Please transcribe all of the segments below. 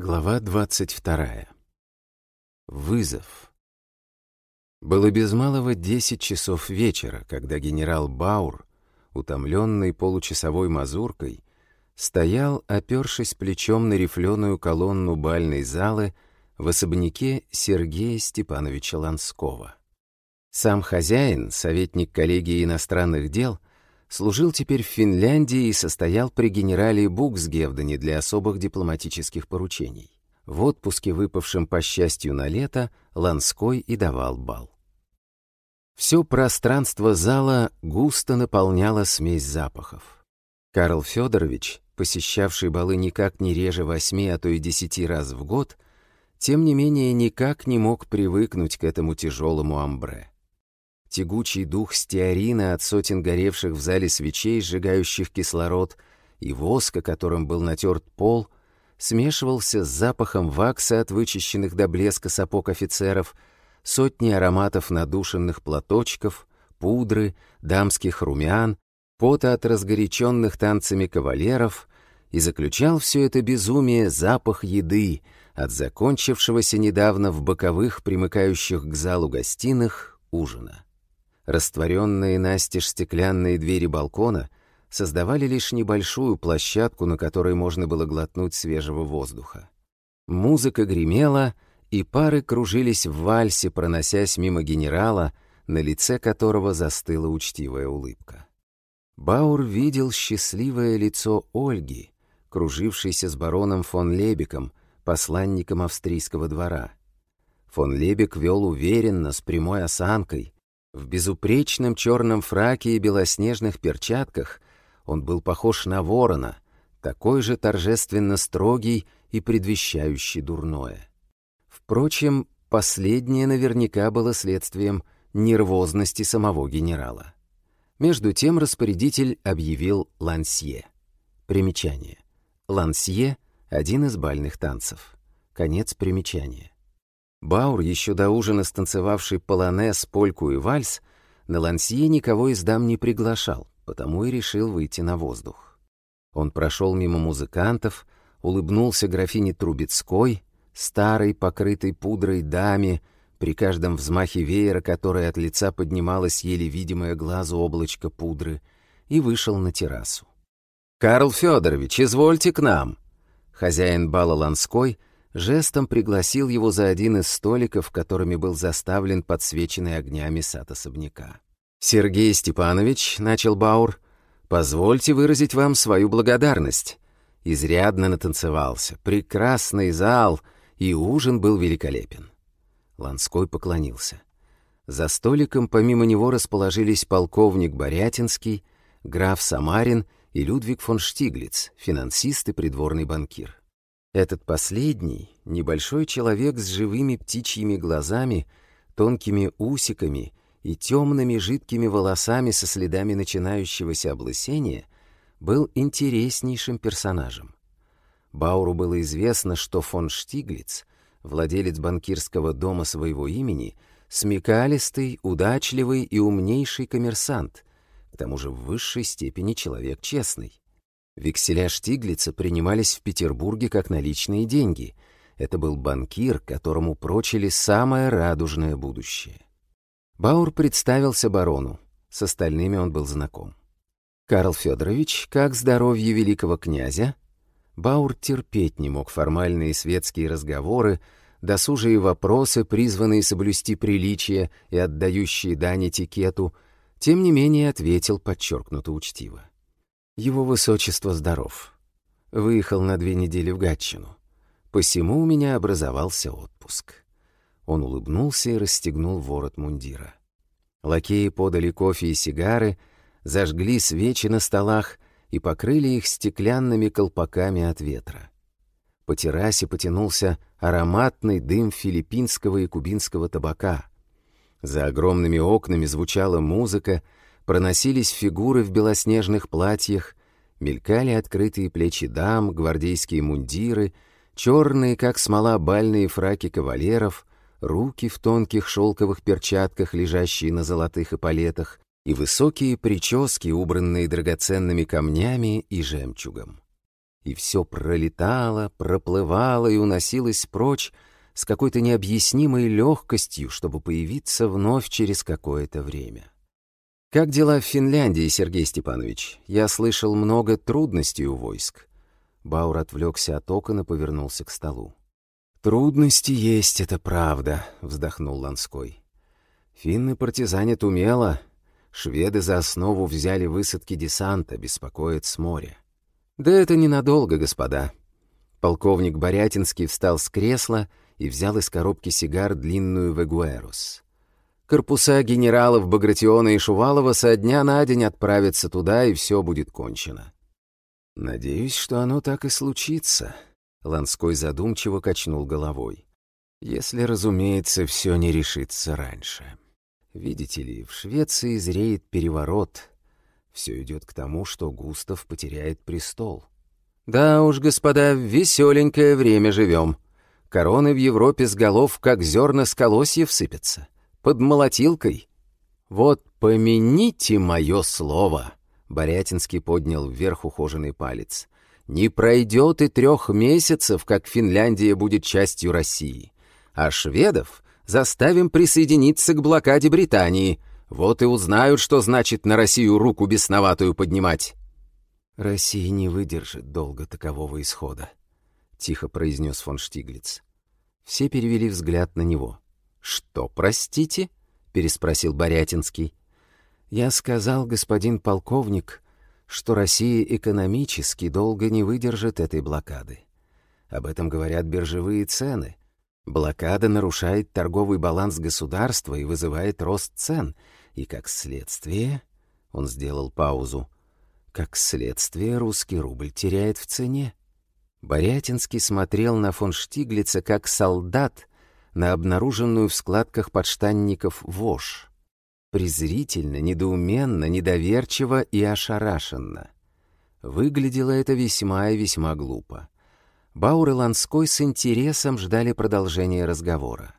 Глава 22. Вызов. Было без малого 10 часов вечера, когда генерал Баур, утомленный получасовой мазуркой, стоял, опершись плечом на рифленую колонну бальной залы в особняке Сергея Степановича Ланского. Сам хозяин, советник коллегии иностранных дел, служил теперь в Финляндии и состоял при генерале Буксгевдене для особых дипломатических поручений. В отпуске, выпавшем по счастью на лето, Ланской и давал бал. Все пространство зала густо наполняла смесь запахов. Карл Федорович, посещавший балы никак не реже восьми, а то и десяти раз в год, тем не менее никак не мог привыкнуть к этому тяжелому амбре. Тягучий дух стеарина от сотен горевших в зале свечей, сжигающих кислород, и воска, которым был натерт пол, смешивался с запахом вакса от вычищенных до блеска сапог офицеров, сотни ароматов надушенных платочков, пудры, дамских румян, пота от разгоряченных танцами кавалеров, и заключал все это безумие запах еды от закончившегося недавно в боковых, примыкающих к залу гостиных, ужина. Растворенные настежь стеклянные двери балкона создавали лишь небольшую площадку, на которой можно было глотнуть свежего воздуха. Музыка гремела, и пары кружились в вальсе, проносясь мимо генерала, на лице которого застыла учтивая улыбка. Баур видел счастливое лицо Ольги, кружившейся с бароном фон Лебиком, посланником австрийского двора. Фон Лебек вел уверенно, с прямой осанкой — в безупречном черном фраке и белоснежных перчатках он был похож на ворона, такой же торжественно строгий и предвещающий дурное. Впрочем, последнее наверняка было следствием нервозности самого генерала. Между тем распорядитель объявил лансье. Примечание. Лансье — один из бальных танцев. Конец примечания. Баур, еще до ужина станцевавший полонез, польку и вальс, на лансье никого из дам не приглашал, потому и решил выйти на воздух. Он прошел мимо музыкантов, улыбнулся графине Трубецкой, старой, покрытой пудрой даме, при каждом взмахе веера, которой от лица поднималось еле видимое глазу облачко пудры, и вышел на террасу. «Карл Федорович, извольте к нам!» Хозяин бала Ланской жестом пригласил его за один из столиков, которыми был заставлен подсвеченный огнями сад особняка. «Сергей Степанович», — начал Баур, — «позвольте выразить вам свою благодарность». Изрядно натанцевался, прекрасный зал, и ужин был великолепен. Ланской поклонился. За столиком помимо него расположились полковник Борятинский, граф Самарин и Людвиг фон Штиглиц, финансист и придворный банкир. Этот последний, небольшой человек с живыми птичьими глазами, тонкими усиками и темными жидкими волосами со следами начинающегося облысения, был интереснейшим персонажем. Бауру было известно, что фон Штиглиц, владелец банкирского дома своего имени, смекалистый, удачливый и умнейший коммерсант, к тому же в высшей степени человек честный. Векселя Штиглица принимались в Петербурге как наличные деньги. Это был банкир, которому прочили самое радужное будущее. Баур представился барону. С остальными он был знаком. «Карл Федорович, как здоровье великого князя?» Баур терпеть не мог формальные светские разговоры, досужие вопросы, призванные соблюсти приличие и отдающие дань этикету, тем не менее ответил подчеркнуто учтиво. Его высочество здоров. Выехал на две недели в Гатчину. Посему у меня образовался отпуск. Он улыбнулся и расстегнул ворот мундира. Лакеи подали кофе и сигары, зажгли свечи на столах и покрыли их стеклянными колпаками от ветра. По террасе потянулся ароматный дым филиппинского и кубинского табака. За огромными окнами звучала музыка, проносились фигуры в белоснежных платьях, мелькали открытые плечи дам, гвардейские мундиры, черные, как смола, бальные фраки кавалеров, руки в тонких шелковых перчатках, лежащие на золотых эполетах, и высокие прически, убранные драгоценными камнями и жемчугом. и все пролетало, проплывало и уносилось прочь с какой-то необъяснимой легкостью, чтобы появиться вновь через какое-то время. «Как дела в Финляндии, Сергей Степанович? Я слышал много трудностей у войск». Баур отвлекся от окон и повернулся к столу. «Трудности есть, это правда», — вздохнул Ланской. «Финны партизанят умело. Шведы за основу взяли высадки десанта, беспокоят с моря. Да это ненадолго, господа». Полковник Борятинский встал с кресла и взял из коробки сигар длинную «Вегуэрус». Корпуса генералов Багратиона и Шувалова со дня на день отправятся туда, и все будет кончено. Надеюсь, что оно так и случится. Ланской задумчиво качнул головой. Если, разумеется, все не решится раньше. Видите ли, в Швеции зреет переворот. Все идет к тому, что Густав потеряет престол. Да уж, господа, в веселенькое время живем. Короны в Европе с голов, как зерна с колосьев, сыпятся. Под молотилкой. Вот помяните мое слово. Борятинский поднял вверх ухоженный палец. Не пройдет и трех месяцев, как Финляндия будет частью России. А шведов заставим присоединиться к блокаде Британии. Вот и узнают, что значит на Россию руку бесноватую поднимать. Россия не выдержит долго такового исхода, — тихо произнес фон Штиглиц. Все перевели взгляд на него. «Что, простите?» — переспросил Борятинский. «Я сказал, господин полковник, что Россия экономически долго не выдержит этой блокады. Об этом говорят биржевые цены. Блокада нарушает торговый баланс государства и вызывает рост цен, и как следствие... Он сделал паузу. Как следствие русский рубль теряет в цене. Борятинский смотрел на фон Штиглица как солдат на обнаруженную в складках подштанников вошь презрительно, недоуменно, недоверчиво и ошарашенно. Выглядело это весьма и весьма глупо. Баур и Ланской с интересом ждали продолжения разговора.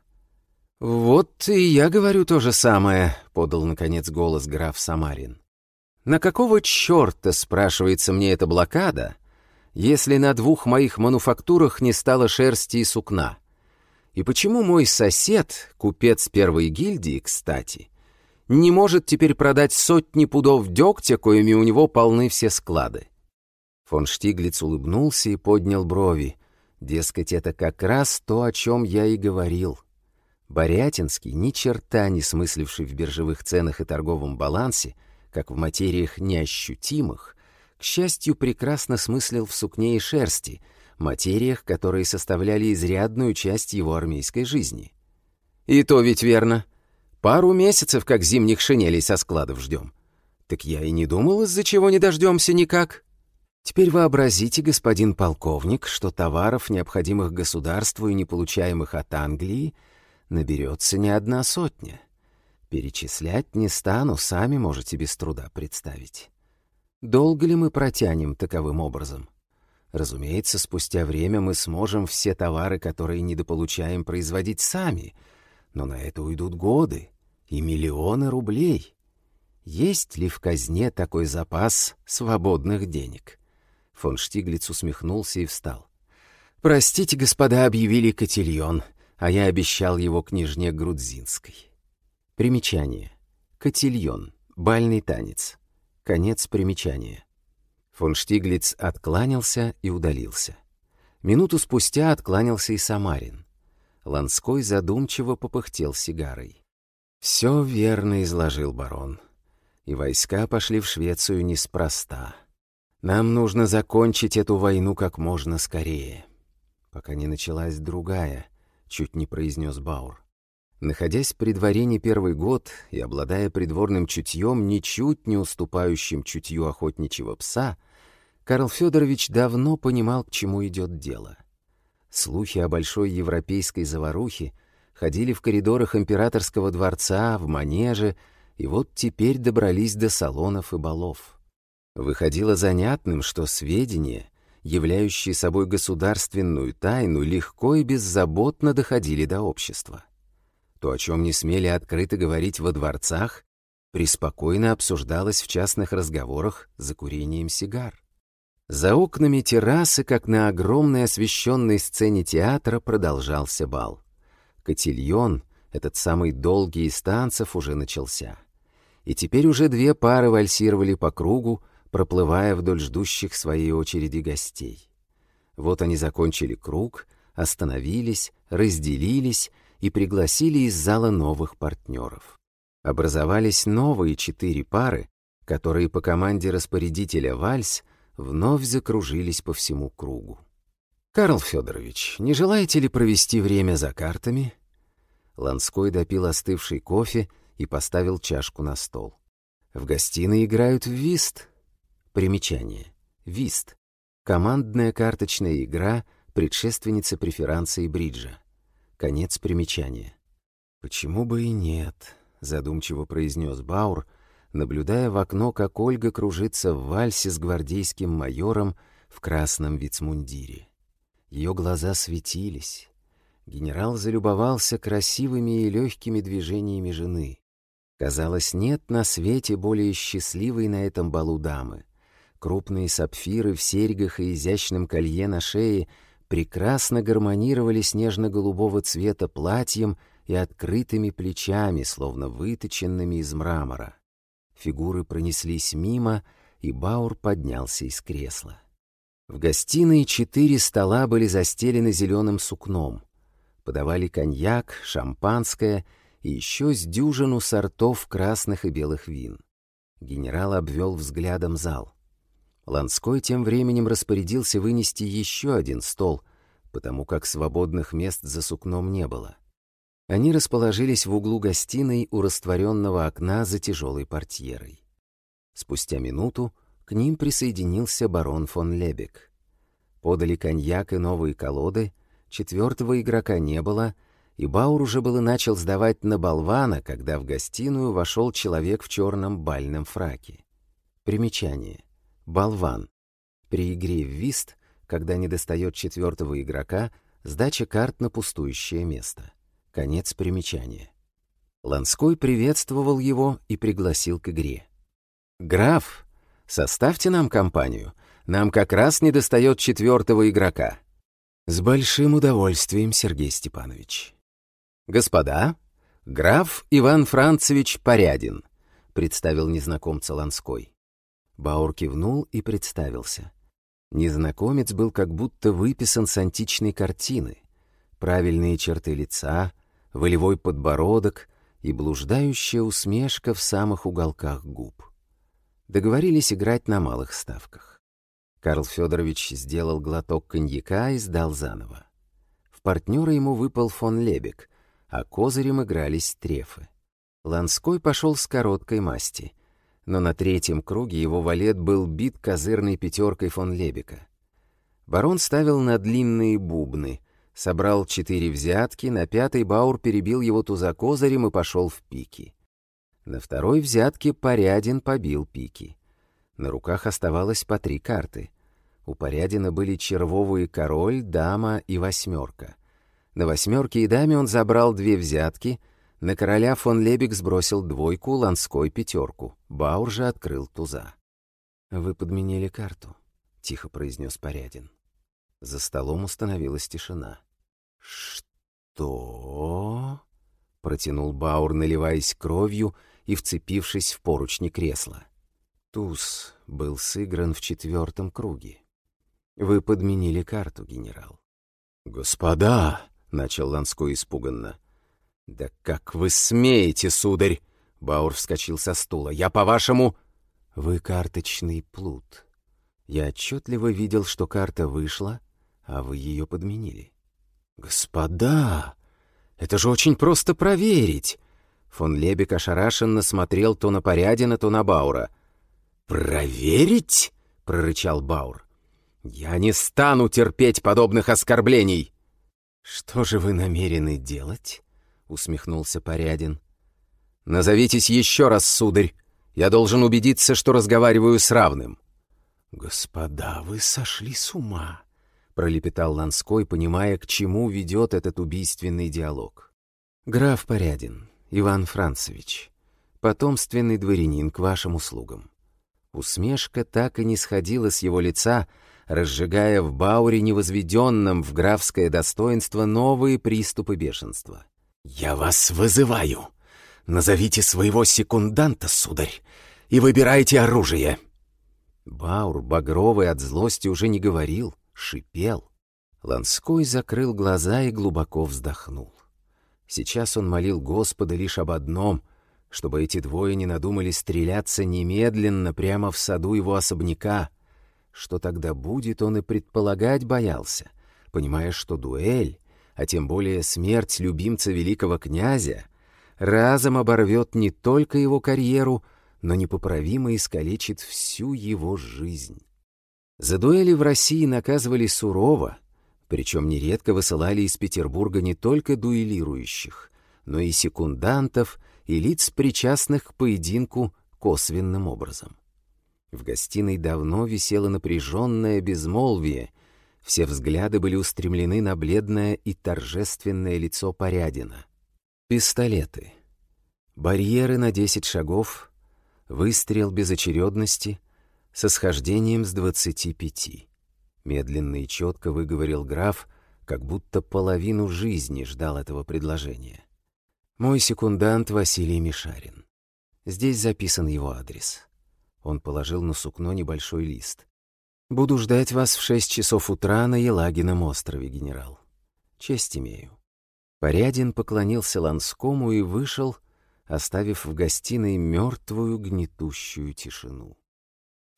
«Вот и я говорю то же самое», — подал, наконец, голос граф Самарин. «На какого черта, спрашивается мне эта блокада, если на двух моих мануфактурах не стало шерсти и сукна? И почему мой сосед, купец первой гильдии, кстати, не может теперь продать сотни пудов дегтя, коими у него полны все склады. Фон Штиглиц улыбнулся и поднял брови. Дескать, это как раз то, о чем я и говорил. Борятинский, ни черта не смысливший в биржевых ценах и торговом балансе, как в материях неощутимых, к счастью, прекрасно смыслил в сукне и шерсти, материях, которые составляли изрядную часть его армейской жизни. «И то ведь верно», Пару месяцев, как зимних шинелей со складов ждем. Так я и не думал, из-за чего не дождемся никак. Теперь вообразите, господин полковник, что товаров, необходимых государству и не получаемых от Англии, наберется не одна сотня. Перечислять не стану, сами можете без труда представить. Долго ли мы протянем таковым образом? Разумеется, спустя время мы сможем все товары, которые недополучаем, производить сами — но на это уйдут годы и миллионы рублей. Есть ли в казне такой запас свободных денег? Фон Штиглиц усмехнулся и встал. «Простите, господа, объявили котельон, а я обещал его княжне Грудзинской». Примечание. Котельон. Бальный танец. Конец примечания. Фон Штиглиц откланялся и удалился. Минуту спустя откланялся и Самарин. Ланской задумчиво попыхтел сигарой. «Все верно изложил барон. И войска пошли в Швецию неспроста. Нам нужно закончить эту войну как можно скорее. Пока не началась другая», — чуть не произнес Баур. Находясь при дворе не первый год и обладая придворным чутьем, ничуть не уступающим чутью охотничьего пса, Карл Федорович давно понимал, к чему идет дело — Слухи о большой европейской заварухе ходили в коридорах императорского дворца, в манеже, и вот теперь добрались до салонов и балов. Выходило занятным, что сведения, являющие собой государственную тайну, легко и беззаботно доходили до общества. То, о чем не смели открыто говорить во дворцах, преспокойно обсуждалось в частных разговорах за курением сигар. За окнами террасы, как на огромной освещенной сцене театра, продолжался бал. Котильон, этот самый долгий из танцев, уже начался. И теперь уже две пары вальсировали по кругу, проплывая вдоль ждущих своей очереди гостей. Вот они закончили круг, остановились, разделились и пригласили из зала новых партнеров. Образовались новые четыре пары, которые по команде распорядителя «Вальс» вновь закружились по всему кругу. «Карл Федорович, не желаете ли провести время за картами?» Ланской допил остывший кофе и поставил чашку на стол. В гостиной играют в вист. Примечание. Вист. Командная карточная игра, предшественница преферанции бриджа. Конец примечания. «Почему бы и нет?» — задумчиво произнес Баур, наблюдая в окно, как Ольга кружится в вальсе с гвардейским майором в красном вицмундире. Ее глаза светились. Генерал залюбовался красивыми и легкими движениями жены. Казалось, нет на свете более счастливой на этом балу дамы. Крупные сапфиры в серьгах и изящном колье на шее прекрасно гармонировали с нежно-голубого цвета платьем и открытыми плечами, словно выточенными из мрамора. Фигуры пронеслись мимо, и Баур поднялся из кресла. В гостиной четыре стола были застелены зеленым сукном. Подавали коньяк, шампанское — и еще с дюжину сортов красных и белых вин. Генерал обвел взглядом зал. Ланской тем временем распорядился вынести еще один стол, потому как свободных мест за сукном не было. Они расположились в углу гостиной у растворенного окна за тяжелой портьерой. Спустя минуту к ним присоединился барон фон Лебек. Подали коньяк и новые колоды, четвертого игрока не было — и Баур уже было начал сдавать на болвана, когда в гостиную вошел человек в черном бальном фраке. Примечание. Болван. При игре в вист, когда не достает четвертого игрока, сдача карт на пустующее место. Конец примечания. Ланской приветствовал его и пригласил к игре. «Граф, составьте нам компанию. Нам как раз не достает четвертого игрока». «С большим удовольствием, Сергей Степанович». «Господа, граф Иван Францевич Порядин», — представил незнакомца Ланской. Баур кивнул и представился. Незнакомец был как будто выписан с античной картины. Правильные черты лица, волевой подбородок и блуждающая усмешка в самых уголках губ. Договорились играть на малых ставках. Карл Федорович сделал глоток коньяка и сдал заново. В партнера ему выпал фон Лебек, а козырем игрались трефы. Ланской пошел с короткой масти, но на третьем круге его валет был бит козырной пятеркой фон Лебека. Барон ставил на длинные бубны, собрал четыре взятки, на пятой Баур перебил его туза козырем и пошел в пики. На второй взятке Порядин побил пики. На руках оставалось по три карты. У Порядина были червовые король, дама и восьмерка. На восьмерке и даме он забрал две взятки, на короля фон Лебек сбросил двойку, Ланской — пятерку. Баур же открыл туза. «Вы подменили карту», — тихо произнес Порядин. За столом установилась тишина. «Что?» — протянул Баур, наливаясь кровью и вцепившись в поручни кресла. Туз был сыгран в четвертом круге. Вы подменили карту, генерал. «Господа!» — начал Ланской испуганно. «Да как вы смеете, сударь!» Баур вскочил со стула. «Я, по-вашему...» «Вы карточный плут. Я отчетливо видел, что карта вышла, а вы ее подменили». «Господа, это же очень просто проверить!» Фон Лебек ошарашенно смотрел то на Порядина, то на Баура. «Проверить?» — прорычал Баур. «Я не стану терпеть подобных оскорблений!» «Что же вы намерены делать?» — усмехнулся Порядин. «Назовитесь еще раз, сударь. Я должен убедиться, что разговариваю с равным». «Господа, вы сошли с ума!» — пролепетал Ланской, понимая, к чему ведет этот убийственный диалог. «Граф Порядин, Иван Францевич, потомственный дворянин к вашим услугам. Усмешка так и не сходила с его лица, разжигая в Бауре, невозведенном в графское достоинство, новые приступы бешенства. «Я вас вызываю! Назовите своего секунданта, сударь, и выбирайте оружие!» Баур, багровый от злости, уже не говорил, шипел. Ланской закрыл глаза и глубоко вздохнул. Сейчас он молил Господа лишь об одном — чтобы эти двое не надумали стреляться немедленно прямо в саду его особняка. Что тогда будет, он и предполагать боялся, понимая, что дуэль, а тем более смерть любимца великого князя, разом оборвет не только его карьеру, но непоправимо искалечит всю его жизнь. За дуэли в России наказывали сурово, причем нередко высылали из Петербурга не только дуэлирующих, но и секундантов и лиц, причастных к поединку косвенным образом. В гостиной давно висело напряженное безмолвие, все взгляды были устремлены на бледное и торжественное лицо Порядина. Пистолеты. Барьеры на десять шагов, выстрел без очередности, со схождением с двадцати пяти. Медленно и четко выговорил граф, как будто половину жизни ждал этого предложения. Мой секундант Василий Мишарин. Здесь записан его адрес. Он положил на сукно небольшой лист. «Буду ждать вас в шесть часов утра на Елагином острове, генерал. Честь имею». Порядин поклонился Ланскому и вышел, оставив в гостиной мертвую гнетущую тишину.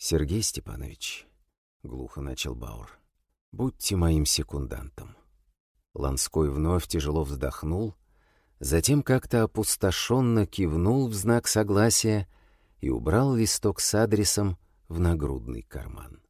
«Сергей Степанович», — глухо начал Баур, — «будьте моим секундантом». Ланской вновь тяжело вздохнул, Затем как-то опустошенно кивнул в знак согласия и убрал листок с адресом в нагрудный карман.